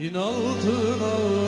İnaldın ağır